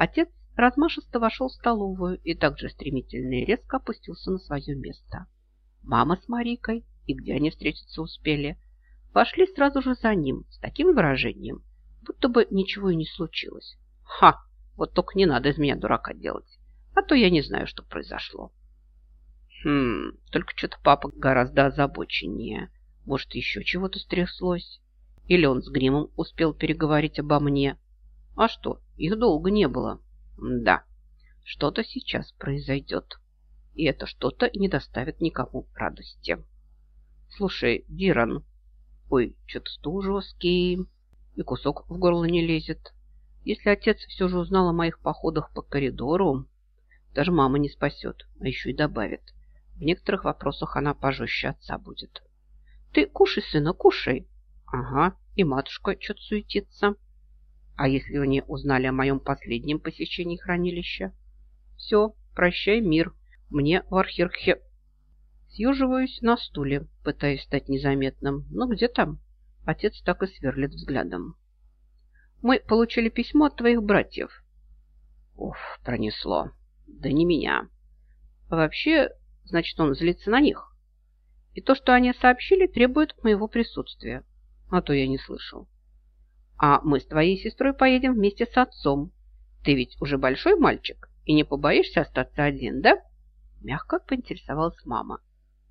Отец размашисто вошел в столовую и также стремительно и резко опустился на свое место. Мама с Марикой, и где они встретиться успели, вошли сразу же за ним с таким выражением, будто бы ничего и не случилось. Ха! Вот только не надо из меня дурака делать, а то я не знаю, что произошло. Хм, только что-то папа гораздо озабоченнее. Может, еще чего-то стряслось? Или он с гримом успел переговорить обо мне? А что, их долго не было. Да, что-то сейчас произойдет. И это что-то не доставит никому радости. Слушай, Диран, ой, что-то стул жесткий, и кусок в горло не лезет. Если отец все же узнал о моих походах по коридору, даже мама не спасет, а еще и добавит. В некоторых вопросах она пожестче отца будет. Ты кушай, сына, кушай. Ага, и матушка что-то суетится. А если они узнали о моем последнем посещении хранилища? Все, прощай, мир. Мне в архирхе... Съеживаюсь на стуле, пытаясь стать незаметным. Но где там? Отец так и сверлит взглядом. Мы получили письмо от твоих братьев. Уф, пронесло. Да не меня. А вообще, значит, он злится на них. И то, что они сообщили, требует моего присутствия. А то я не слышал. А мы с твоей сестрой поедем вместе с отцом. Ты ведь уже большой мальчик и не побоишься остаться один, да? Мягко поинтересовалась мама.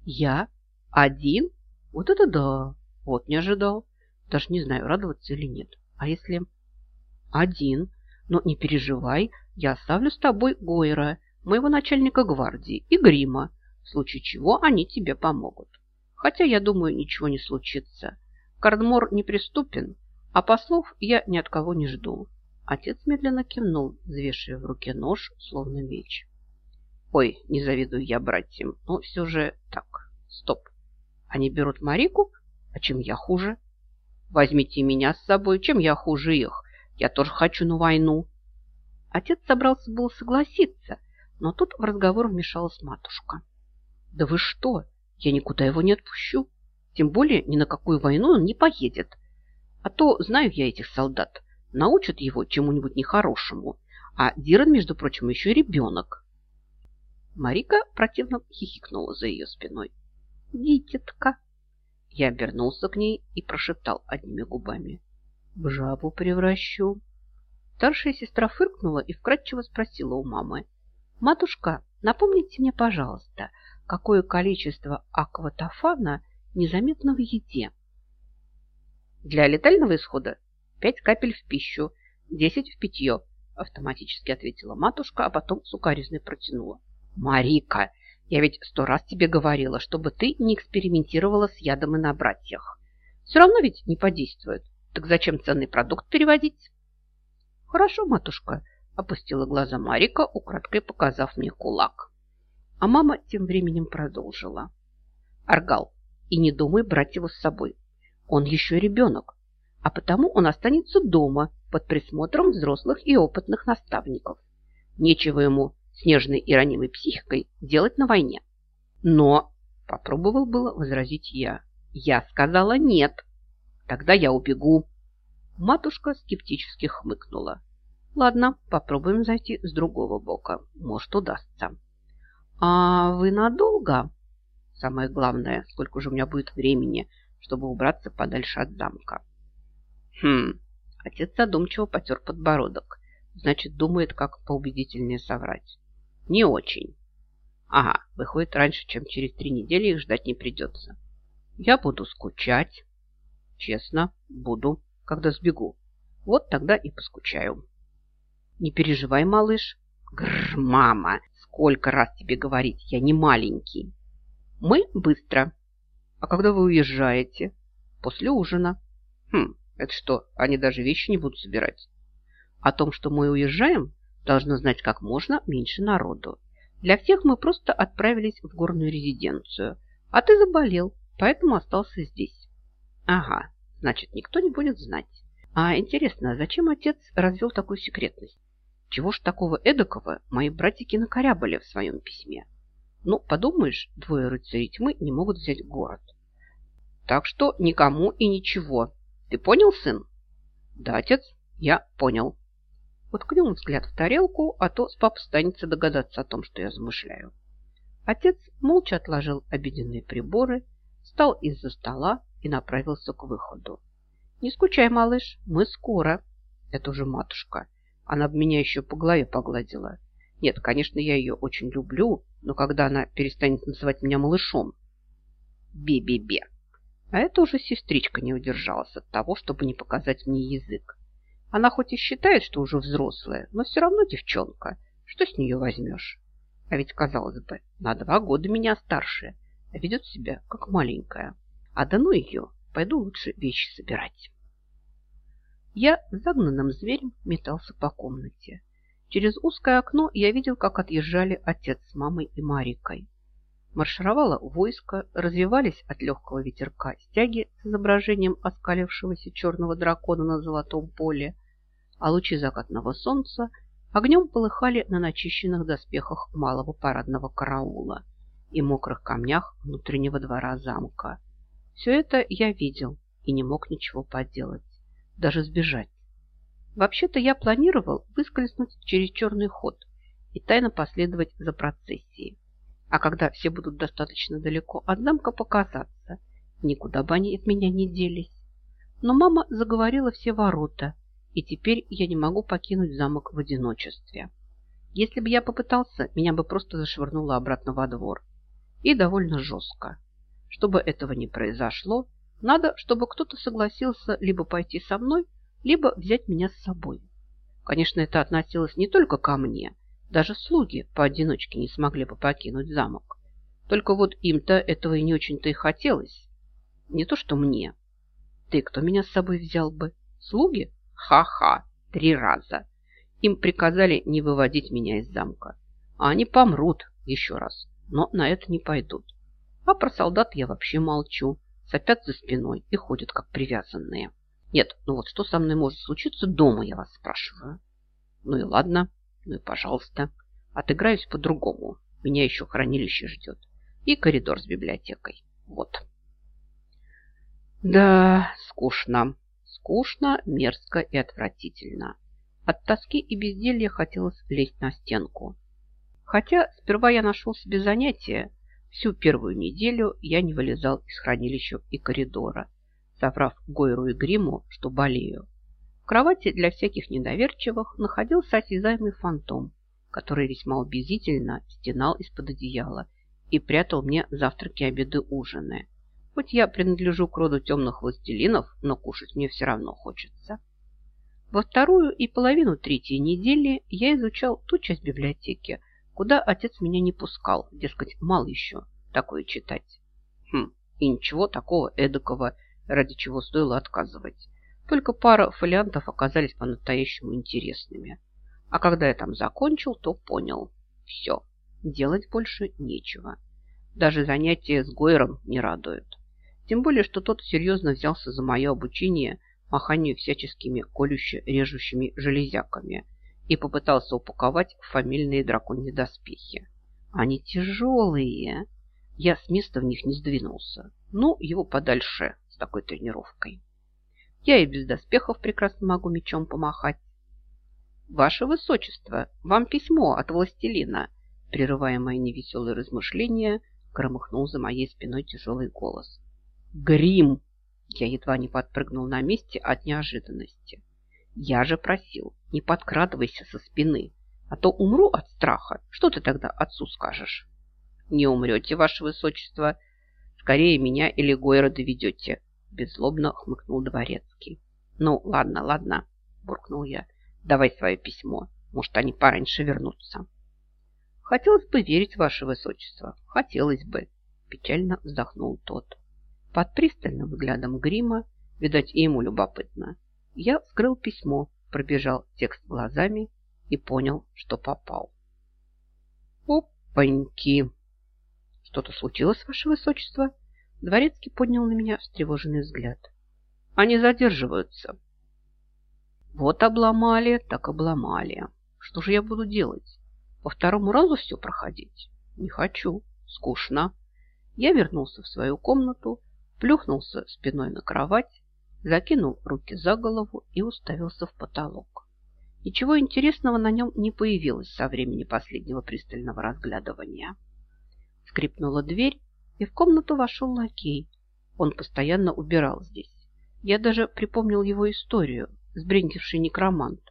Я? Один? Вот это да! Вот не ожидал. Даже не знаю, радоваться или нет. А если... Один. Но не переживай, я оставлю с тобой Гойра, моего начальника гвардии, и Грима, в случае чего они тебе помогут. Хотя, я думаю, ничего не случится. Кардмор неприступен, а послов я ни от кого не жду. Отец медленно кивнул, взвешивая в руке нож, словно меч. Ой, не завидую я братьям, но все же так, стоп. Они берут Марику, а чем я хуже? Возьмите меня с собой, чем я хуже их. Я тоже хочу на войну. Отец собрался был согласиться, но тут в разговор вмешалась матушка. Да вы что? Я никуда его не отпущу. Тем более ни на какую войну он не поедет. А то знаю я этих солдат. Научат его чему-нибудь нехорошему. А Диран, между прочим, еще и ребенок. Марика противно хихикнула за ее спиной. «Дитятка!» Я обернулся к ней и прошептал одними губами. «В жабу превращу!» Старшая сестра фыркнула и вкратчиво спросила у мамы. «Матушка, напомните мне, пожалуйста, какое количество акватофана незаметно в еде?» Для летального исхода пять капель в пищу, десять в питье, автоматически ответила матушка, а потом сукаризной протянула. Марика, я ведь сто раз тебе говорила, чтобы ты не экспериментировала с ядом и на братьях. Все равно ведь не подействует. Так зачем ценный продукт переводить? Хорошо, матушка, опустила глаза Марика, украдкой показав мне кулак. А мама тем временем продолжила. Аргал, и не думай брать его с собой. Он еще ребенок, а потому он останется дома под присмотром взрослых и опытных наставников. Нечего ему с нежной и ранимой психикой делать на войне. Но попробовал было возразить я. Я сказала нет. Тогда я убегу. Матушка скептически хмыкнула. Ладно, попробуем зайти с другого бока. Может, удастся. А вы надолго? Самое главное, сколько же у меня будет времени, чтобы убраться подальше от замка. Хм, отец задумчиво потер подбородок. Значит, думает, как поубедительнее соврать. Не очень. Ага, выходит раньше, чем через три недели их ждать не придется. Я буду скучать. Честно, буду, когда сбегу. Вот тогда и поскучаю. Не переживай, малыш. Гррр, мама, сколько раз тебе говорить, я не маленький. Мы быстро. А когда вы уезжаете? После ужина. Хм, это что, они даже вещи не будут собирать? О том, что мы уезжаем, должно знать как можно меньше народу. Для всех мы просто отправились в горную резиденцию. А ты заболел, поэтому остался здесь. Ага, значит, никто не будет знать. А интересно, зачем отец развел такую секретность? Чего ж такого эдакого мои братики накорябали в своем письме? Ну, подумаешь, двое рыцарей тьмы не могут взять город. Так что никому и ничего. Ты понял, сын? Да, отец, я понял. Уткнул взгляд в тарелку, а то с папой станется догадаться о том, что я замышляю. Отец молча отложил обеденные приборы, встал из-за стола и направился к выходу. «Не скучай, малыш, мы скоро». Это уже матушка. Она бы меня еще по голове погладила. Нет, конечно, я ее очень люблю, но когда она перестанет называть меня малышом... Бе-бе-бе. А это уже сестричка не удержалась от того, чтобы не показать мне язык. Она хоть и считает, что уже взрослая, но все равно девчонка. Что с нее возьмешь? А ведь, казалось бы, на два года меня старше, а ведет себя как маленькая. А да ну ее, пойду лучше вещи собирать. Я загнанным зверем метался по комнате. Через узкое окно я видел, как отъезжали отец с мамой и Марикой. Маршировало войско, развивались от легкого ветерка стяги с изображением оскалившегося черного дракона на золотом поле, а лучи закатного солнца огнем полыхали на начищенных доспехах малого парадного караула и мокрых камнях внутреннего двора замка. Все это я видел и не мог ничего поделать, даже сбежать. Вообще-то я планировал выскользнуть через черный ход и тайно последовать за процессией. А когда все будут достаточно далеко от замка показаться, никуда бы они от меня не делись. Но мама заговорила все ворота, и теперь я не могу покинуть замок в одиночестве. Если бы я попытался, меня бы просто зашвырнуло обратно во двор. И довольно жестко. Чтобы этого не произошло, надо, чтобы кто-то согласился либо пойти со мной, либо взять меня с собой. Конечно, это относилось не только ко мне. Даже слуги поодиночке не смогли бы покинуть замок. Только вот им-то этого и не очень-то и хотелось. Не то, что мне. Ты кто меня с собой взял бы? Слуги? Ха-ха, три раза. Им приказали не выводить меня из замка. А они помрут еще раз, но на это не пойдут. А про солдат я вообще молчу. Сопят за спиной и ходят как привязанные. Нет, ну вот что со мной может случиться дома, я вас спрашиваю. Ну и ладно, ну и пожалуйста. Отыграюсь по-другому. Меня еще хранилище ждет. И коридор с библиотекой. Вот. Да, скучно. Скучно, мерзко и отвратительно. От тоски и безделья хотелось лезть на стенку. Хотя сперва я нашел себе занятие. Всю первую неделю я не вылезал из хранилища и коридора соврав Гойру и Гриму, что болею. В кровати для всяких недоверчивых находился осязаемый фантом, который весьма убедительно стенал из-под одеяла и прятал мне завтраки, обеды, ужины. Хоть я принадлежу к роду темных властелинов, но кушать мне все равно хочется. Во вторую и половину третьей недели я изучал ту часть библиотеки, куда отец меня не пускал, дескать, мало еще такое читать. Хм, и ничего такого эдакого ради чего стоило отказывать. Только пара фолиантов оказались по-настоящему интересными. А когда я там закончил, то понял. Все, делать больше нечего. Даже занятия с Гойером не радуют. Тем более, что тот серьезно взялся за мое обучение маханию всяческими колюще-режущими железяками и попытался упаковать фамильные драконьи доспехи. Они тяжелые. Я с места в них не сдвинулся. Ну, его подальше такой тренировкой. Я и без доспехов прекрасно могу мечом помахать. Ваше Высочество, вам письмо от властелина, прерывая мои невеселые размышления, громыхнул за моей спиной тяжелый голос. Грим! Я едва не подпрыгнул на месте от неожиданности. Я же просил, не подкрадывайся со спины, а то умру от страха. Что ты тогда отцу скажешь? Не умрете, ваше высочество. Скорее меня или Гойра доведете. Беззлобно хмыкнул дворецкий. Ну, ладно, ладно, буркнул я. Давай свое письмо. Может, они пораньше вернутся. Хотелось бы верить, ваше высочество. Хотелось бы. Печально вздохнул тот. Под пристальным взглядом грима, видать, и ему любопытно, я вскрыл письмо, пробежал текст глазами и понял, что попал. Опаньки! Что-то случилось, ваше высочество? Дворецкий поднял на меня встревоженный взгляд. Они задерживаются. Вот обломали, так обломали. Что же я буду делать? По второму разу все проходить? Не хочу. Скучно. Я вернулся в свою комнату, плюхнулся спиной на кровать, закинул руки за голову и уставился в потолок. Ничего интересного на нем не появилось со времени последнего пристального разглядывания. Скрипнула дверь, и в комнату вошел лакей. Он постоянно убирал здесь. Я даже припомнил его историю, сбрендивший некромант.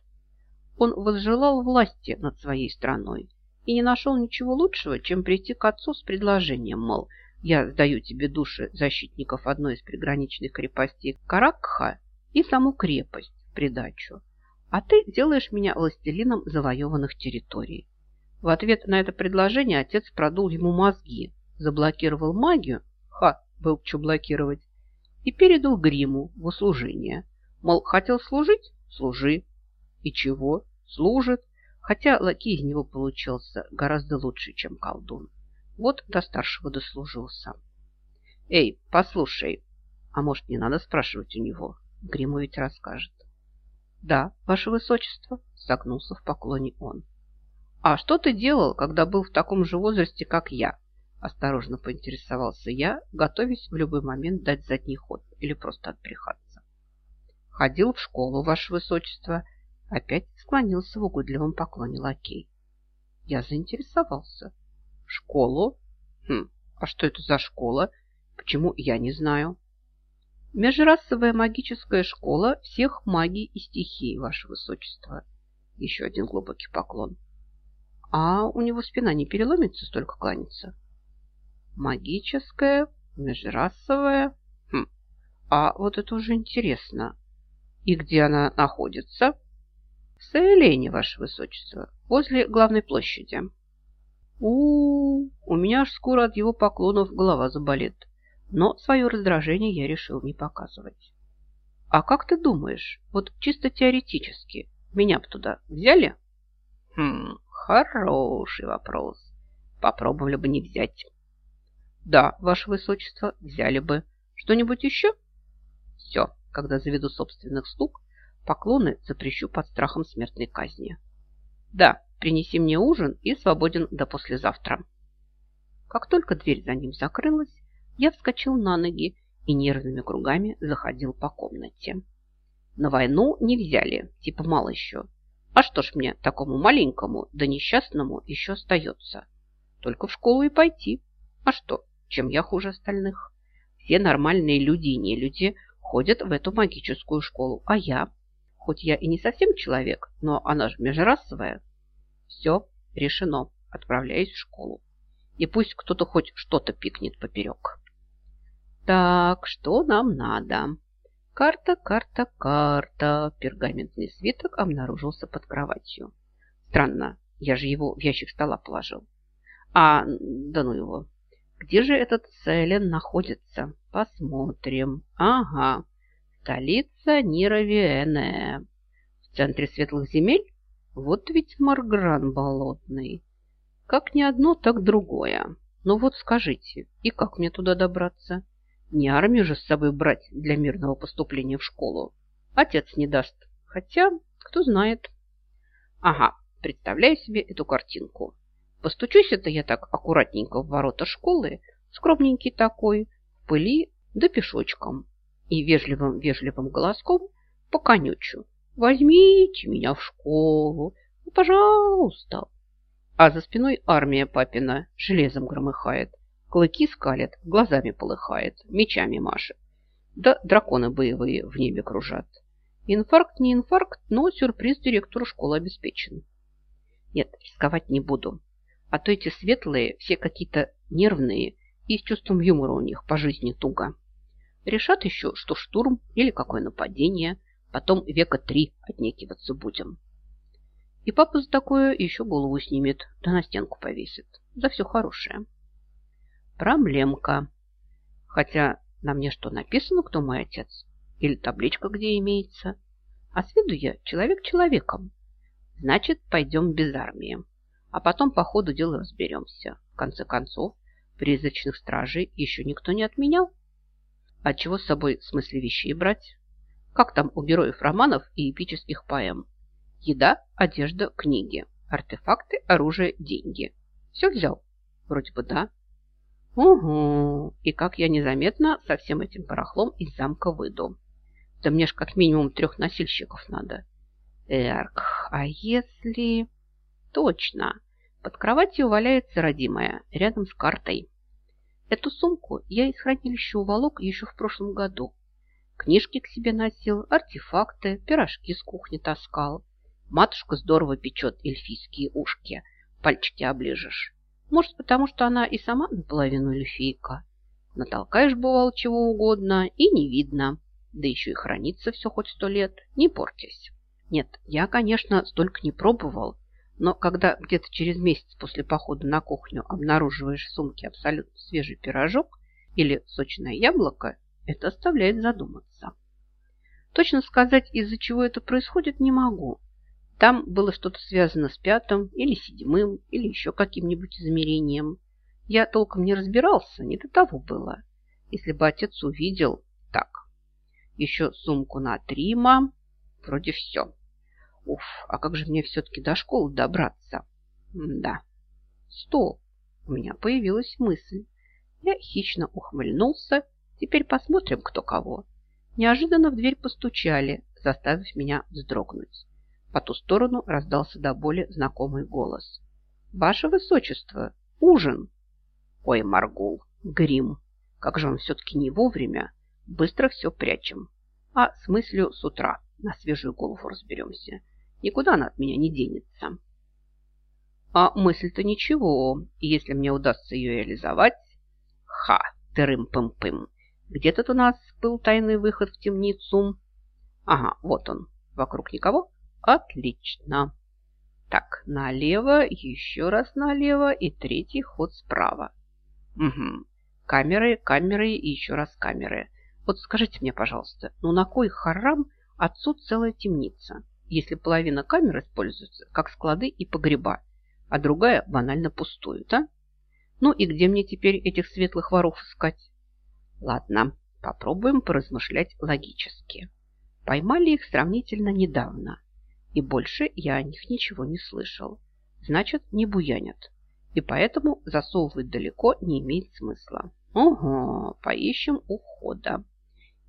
Он возжелал власти над своей страной и не нашел ничего лучшего, чем прийти к отцу с предложением, мол, я сдаю тебе души защитников одной из приграничных крепостей Каракха и саму крепость в придачу, а ты делаешь меня властелином завоеванных территорий. В ответ на это предложение отец продул ему мозги, заблокировал магию, ха, был что блокировать, и передал гриму в услужение. Мол, хотел служить? Служи. И чего? Служит. Хотя лакей из него получился гораздо лучше, чем колдун. Вот до старшего дослужился. Эй, послушай, а может, не надо спрашивать у него? Гриму ведь расскажет. Да, ваше высочество, согнулся в поклоне он. А что ты делал, когда был в таком же возрасте, как я? Осторожно поинтересовался я, готовясь в любой момент дать задний ход или просто отбрехаться. Ходил в школу, ваше высочество. Опять склонился в угодливом поклоне лакей. Я заинтересовался. Школу? Хм, а что это за школа? Почему я не знаю? Межрасовая магическая школа всех магий и стихий, ваше высочество. Еще один глубокий поклон. А у него спина не переломится столько кланяться? Магическая, межрасовая. Хм, а вот это уже интересно. И где она находится? В Саэлене, ваше высочество, возле главной площади. У, -у, у у меня аж скоро от его поклонов голова заболит. Но свое раздражение я решил не показывать. А как ты думаешь, вот чисто теоретически, меня бы туда взяли? Хм, хороший вопрос. Попробовали бы не взять. Да, ваше высочество, взяли бы. Что-нибудь еще? Все, когда заведу собственных слуг, поклоны запрещу под страхом смертной казни. Да, Принеси мне ужин и свободен до послезавтра. Как только дверь за ним закрылась, я вскочил на ноги и нервными кругами заходил по комнате. На войну не взяли, типа мало еще. А что ж мне, такому маленькому да несчастному, еще остается? Только в школу и пойти. А что, чем я хуже остальных? Все нормальные люди и не люди ходят в эту магическую школу, а я? Хоть я и не совсем человек, но она же межрасовая, все, решено. Отправляюсь в школу. И пусть кто-то хоть что-то пикнет поперек. Так, что нам надо? Карта, карта, карта. Пергаментный свиток обнаружился под кроватью. Странно, я же его в ящик стола положил. А, да ну его. Где же этот Селен находится? Посмотрим. Ага, столица Нировиэне. В центре светлых земель? Вот ведь Маргран болотный. Как не одно, так другое. Ну вот скажите, и как мне туда добраться? Не армию же с собой брать для мирного поступления в школу. Отец не даст. Хотя, кто знает. Ага, представляю себе эту картинку. Постучусь это я так аккуратненько в ворота школы, скромненький такой, в пыли да пешочком. И вежливым-вежливым голоском поконючу. Возьмите меня в школу, ну, пожалуйста. А за спиной армия папина железом громыхает, клыки скалят, глазами полыхает, мечами машет. Да драконы боевые в небе кружат. Инфаркт не инфаркт, но сюрприз директору школы обеспечен. Нет, рисковать не буду. А то эти светлые все какие-то нервные и с чувством юмора у них по жизни туго. Решат еще, что штурм или какое нападение – Потом века три отнекиваться будем. И папа за такое еще голову снимет, да на стенку повесит. За все хорошее. Проблемка. Хотя на мне что, написано, кто мой отец? Или табличка где имеется? А с виду я человек человеком. Значит, пойдем без армии. А потом по ходу дела разберемся. В конце концов, призрачных стражей еще никто не отменял. А чего с собой в смысле вещей брать? Как там у героев романов и эпических поэм? Еда, одежда, книги, артефакты, оружие, деньги. Все взял? Вроде бы да. Угу. И как я незаметно со всем этим барахлом из замка выйду. Да мне ж как минимум трех носильщиков надо. Эрк, а если... Точно. Под кроватью валяется родимая, рядом с картой. Эту сумку я из хранилища уволок еще в прошлом году. Книжки к себе носил, артефакты, пирожки с кухни таскал. Матушка здорово печет эльфийские ушки. Пальчики оближешь. Может, потому что она и сама наполовину эльфийка. Натолкаешь, бывало, чего угодно, и не видно. Да еще и хранится все хоть сто лет, не портясь. Нет, я, конечно, столько не пробовал, но когда где-то через месяц после похода на кухню обнаруживаешь в сумке абсолютно свежий пирожок или сочное яблоко, это оставляет задуматься. Точно сказать, из-за чего это происходит, не могу. Там было что-то связано с пятым или седьмым, или еще каким-нибудь измерением. Я толком не разбирался, не до того было. Если бы отец увидел, так, еще сумку на Трима, вроде все. Уф, а как же мне все-таки до школы добраться? Да. Стоп, у меня появилась мысль. Я хищно ухмыльнулся. Теперь посмотрим, кто кого. Неожиданно в дверь постучали, заставив меня вздрогнуть. По ту сторону раздался до боли знакомый голос. «Ваше Высочество, ужин!» «Ой, Маргул, грим! Как же он все-таки не вовремя! Быстро все прячем. А с мыслью с утра на свежую голову разберемся. Никуда она от меня не денется. А мысль-то ничего, если мне удастся ее реализовать. Ха, тырым-пым-пым. Где тут у нас был тайный выход в темницу? Ага, вот он. Вокруг никого? Отлично. Так, налево, еще раз налево и третий ход справа. Угу. Камеры, камеры и еще раз камеры. Вот скажите мне, пожалуйста, ну на кой харам отцу целая темница? Если половина камер используется как склады и погреба, а другая банально пустует, а? Ну и где мне теперь этих светлых воров искать? Ладно, попробуем поразмышлять логически. Поймали их сравнительно недавно, и больше я о них ничего не слышал. Значит, не буянят, и поэтому засовывать далеко не имеет смысла. Ого, поищем ухода.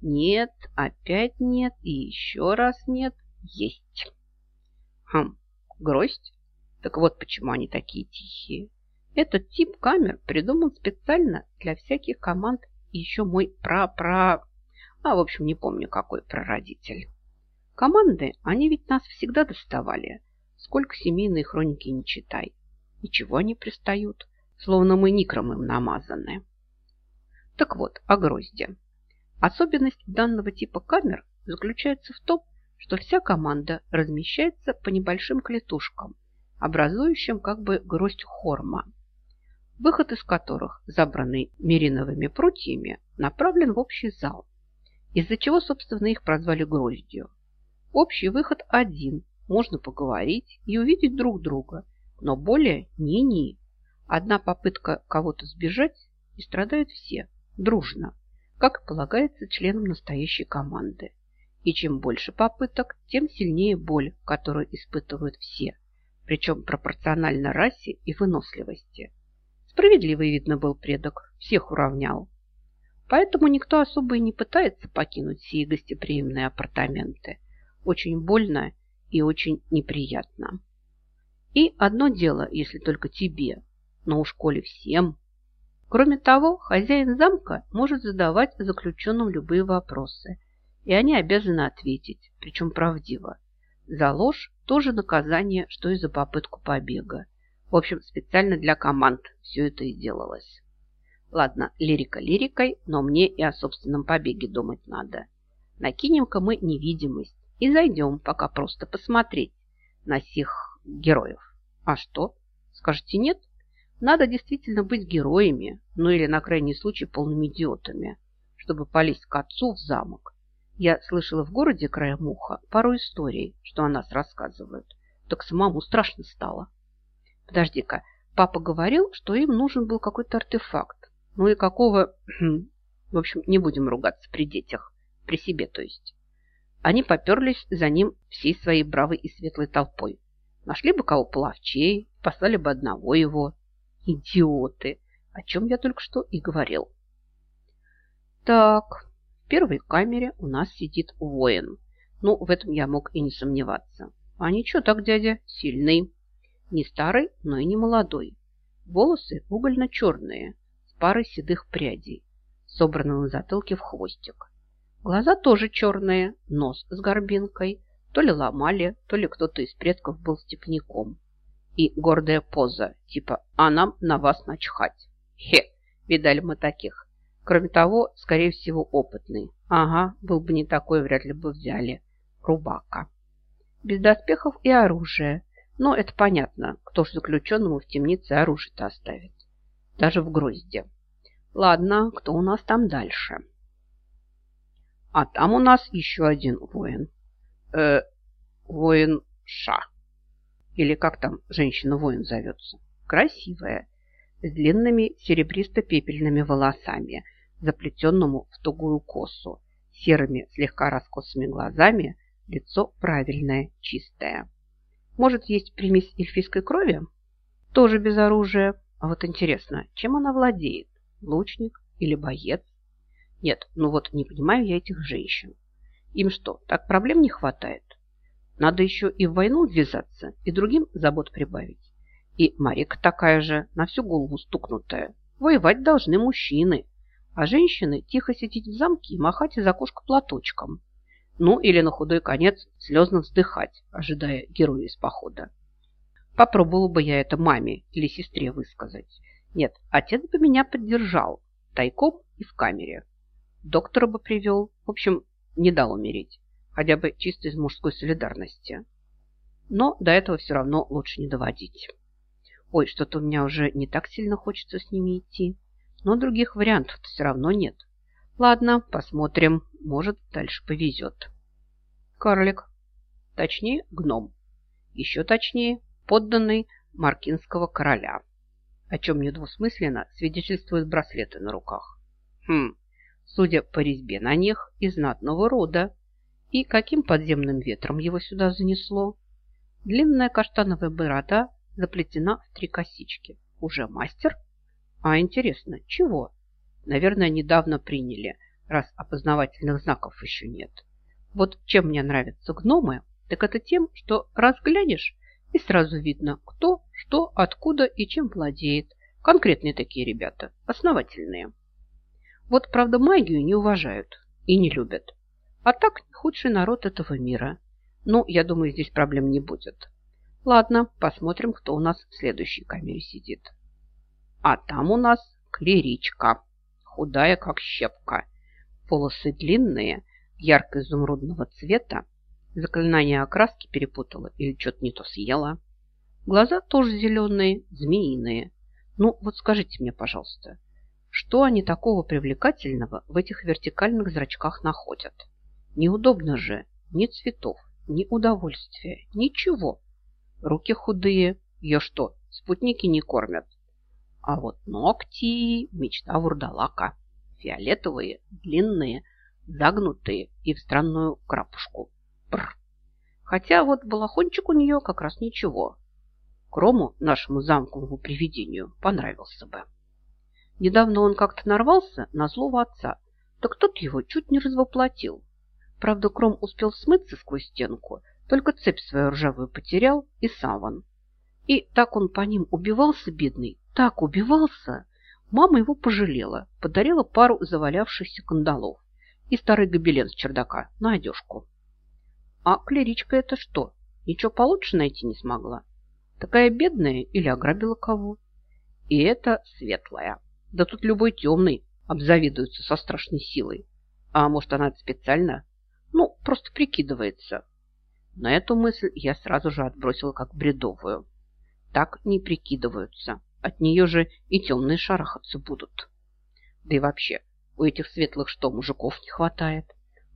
Нет, опять нет и еще раз нет – есть. Хм, гроздь? Так вот почему они такие тихие. Этот тип камер придуман специально для всяких команд и еще мой пра-пра... А, в общем, не помню, какой прародитель. Команды, они ведь нас всегда доставали. Сколько семейные хроники не читай. И чего они пристают? Словно мы никром им намазаны. Так вот, о грозде. Особенность данного типа камер заключается в том, что вся команда размещается по небольшим клетушкам, образующим как бы гроздь хорма, выход из которых, забранный мериновыми прутьями, направлен в общий зал, из-за чего, собственно, их прозвали гроздью. Общий выход один, можно поговорить и увидеть друг друга, но более ни-ни. Одна попытка кого-то сбежать, и страдают все, дружно, как и полагается членам настоящей команды. И чем больше попыток, тем сильнее боль, которую испытывают все, причем пропорционально расе и выносливости. Справедливый, видно, был предок, всех уравнял. Поэтому никто особо и не пытается покинуть сии гостеприимные апартаменты. Очень больно и очень неприятно. И одно дело, если только тебе, но уж коли всем. Кроме того, хозяин замка может задавать заключенным любые вопросы – и они обязаны ответить, причем правдиво. За ложь тоже наказание, что и за попытку побега. В общем, специально для команд все это и делалось. Ладно, лирика лирикой, но мне и о собственном побеге думать надо. Накинем-ка мы невидимость и зайдем пока просто посмотреть на сих героев. А что? Скажете нет? Надо действительно быть героями, ну или на крайний случай полными идиотами, чтобы полезть к отцу в замок я слышала в городе краем уха пару историй, что о нас рассказывают. Так самому страшно стало. Подожди-ка, папа говорил, что им нужен был какой-то артефакт. Ну и какого... В общем, не будем ругаться при детях. При себе, то есть. Они поперлись за ним всей своей бравой и светлой толпой. Нашли бы кого половчей, послали бы одного его. Идиоты! О чем я только что и говорил. Так, первой камере у нас сидит воин. Ну, в этом я мог и не сомневаться. А ничего так, дядя, сильный. Не старый, но и не молодой. Волосы угольно-черные, с парой седых прядей, собраны на затылке в хвостик. Глаза тоже черные, нос с горбинкой. То ли ломали, то ли кто-то из предков был степняком. И гордая поза, типа «а нам на вас начхать». Хе, видали мы таких. Кроме того, скорее всего, опытный. Ага, был бы не такой, вряд ли бы взяли. Рубака. Без доспехов и оружия. Но это понятно, кто ж заключенному в темнице оружие-то оставит. Даже в грозде. Ладно, кто у нас там дальше? А там у нас еще один воин. Э, воин Ша. Или как там женщина-воин зовется. Красивая, с длинными серебристо-пепельными волосами, заплетенному в тугую косу, серыми слегка раскосыми глазами, лицо правильное, чистое. Может, есть примесь эльфийской крови? Тоже без оружия. А вот интересно, чем она владеет? Лучник или боец? Нет, ну вот не понимаю я этих женщин. Им что, так проблем не хватает? Надо еще и в войну ввязаться, и другим забот прибавить. И Марика такая же, на всю голову стукнутая. Воевать должны мужчины, а женщины тихо сидеть в замке и махать из окошка платочком. Ну, или на худой конец слезно вздыхать, ожидая героя из похода. Попробовала бы я это маме или сестре высказать. Нет, отец бы меня поддержал, тайком и в камере. Доктора бы привел, в общем, не дал умереть, хотя бы чисто из мужской солидарности. Но до этого все равно лучше не доводить. Ой, что-то у меня уже не так сильно хочется с ними идти. Но других вариантов все равно нет. Ладно, посмотрим. Может, дальше повезет. Карлик. Точнее, гном. Еще точнее, подданный Маркинского короля. О чем недвусмысленно свидетельствуют браслеты на руках. Хм, судя по резьбе на них, из знатного рода. И каким подземным ветром его сюда занесло? Длинная каштановая борода заплетена в три косички. Уже мастер? А интересно, чего? Наверное, недавно приняли, раз опознавательных знаков еще нет. Вот чем мне нравятся гномы, так это тем, что разглянешь, и сразу видно, кто, что, откуда и чем владеет. Конкретные такие ребята, основательные. Вот, правда, магию не уважают и не любят. А так худший народ этого мира. Ну, я думаю, здесь проблем не будет. Ладно, посмотрим, кто у нас в следующей камере сидит. А там у нас клеричка, худая, как щепка. Волосы длинные, ярко-изумрудного цвета. Заклинание окраски перепутала или что-то не то съела. Глаза тоже зеленые, змеиные. Ну, вот скажите мне, пожалуйста, что они такого привлекательного в этих вертикальных зрачках находят? Неудобно же, ни цветов, ни удовольствия, ничего. Руки худые. Ее что, спутники не кормят? А вот ногти – мечта вурдалака. Фиолетовые, длинные, загнутые и в странную крапушку. Бррр. Хотя вот балахончик у нее как раз ничего. Крому, нашему замковому привидению, понравился бы. Недавно он как-то нарвался на злого отца, так тот его чуть не развоплотил. Правда, Кром успел смыться сквозь стенку только цепь свою ржавую потерял и саван. И так он по ним убивался, бедный, так убивался. Мама его пожалела, подарила пару завалявшихся кандалов и старый гобелен с чердака на одежку. А клеричка это что, ничего получше найти не смогла? Такая бедная или ограбила кого? И это светлая. Да тут любой темный обзавидуется со страшной силой. А может, она специально? Ну, просто прикидывается. На эту мысль я сразу же отбросила как бредовую. Так не прикидываются. От нее же и темные шарахаться будут. Да и вообще, у этих светлых что, мужиков не хватает?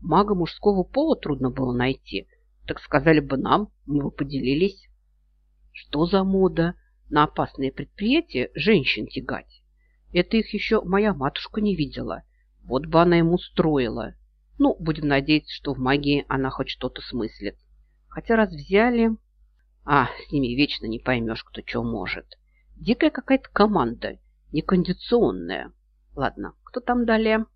Мага мужского пола трудно было найти. Так сказали бы нам, мы бы поделились. Что за мода на опасные предприятия женщин тягать? Это их еще моя матушка не видела. Вот бы она ему строила. Ну, будем надеяться, что в магии она хоть что-то смыслит. Хотя раз взяли... А, с ними вечно не поймешь, кто что может. Дикая какая-то команда, некондиционная. Ладно, кто там далее?